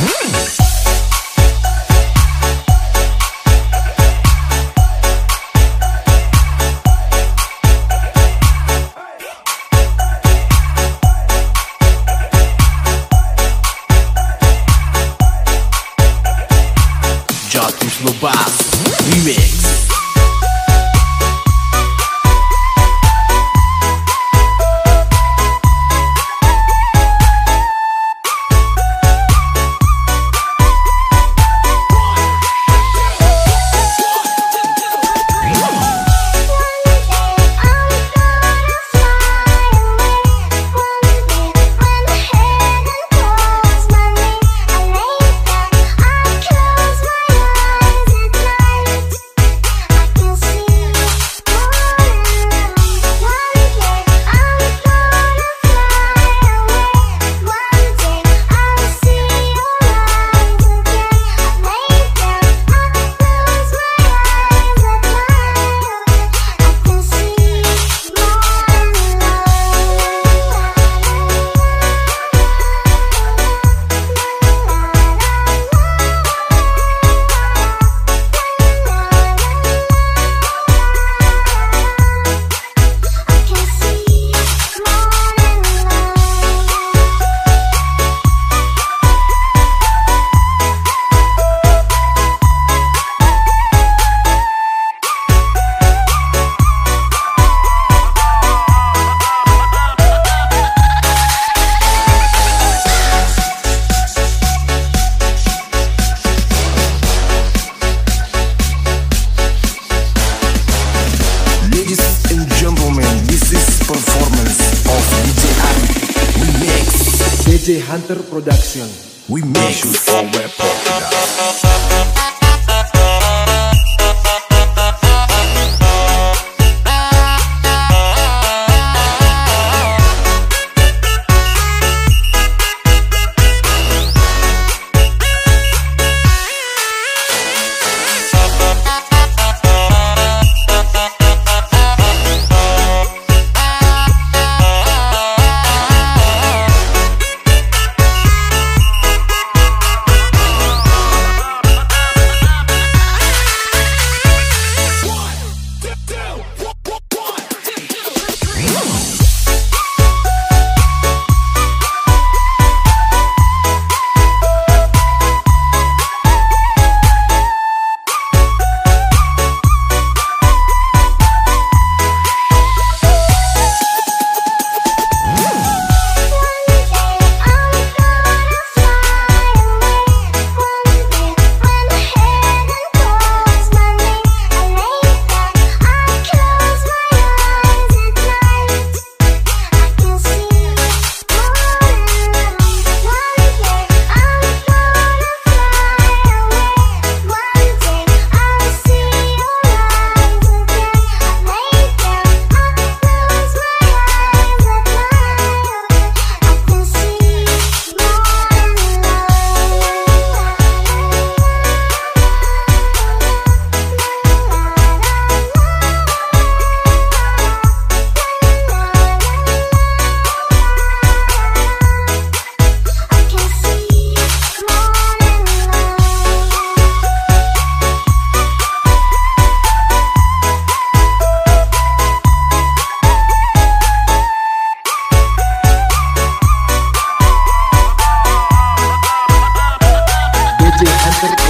Remix. Jatim Slobas Remix DJ Hunter Production. We make you all web polka Gracias.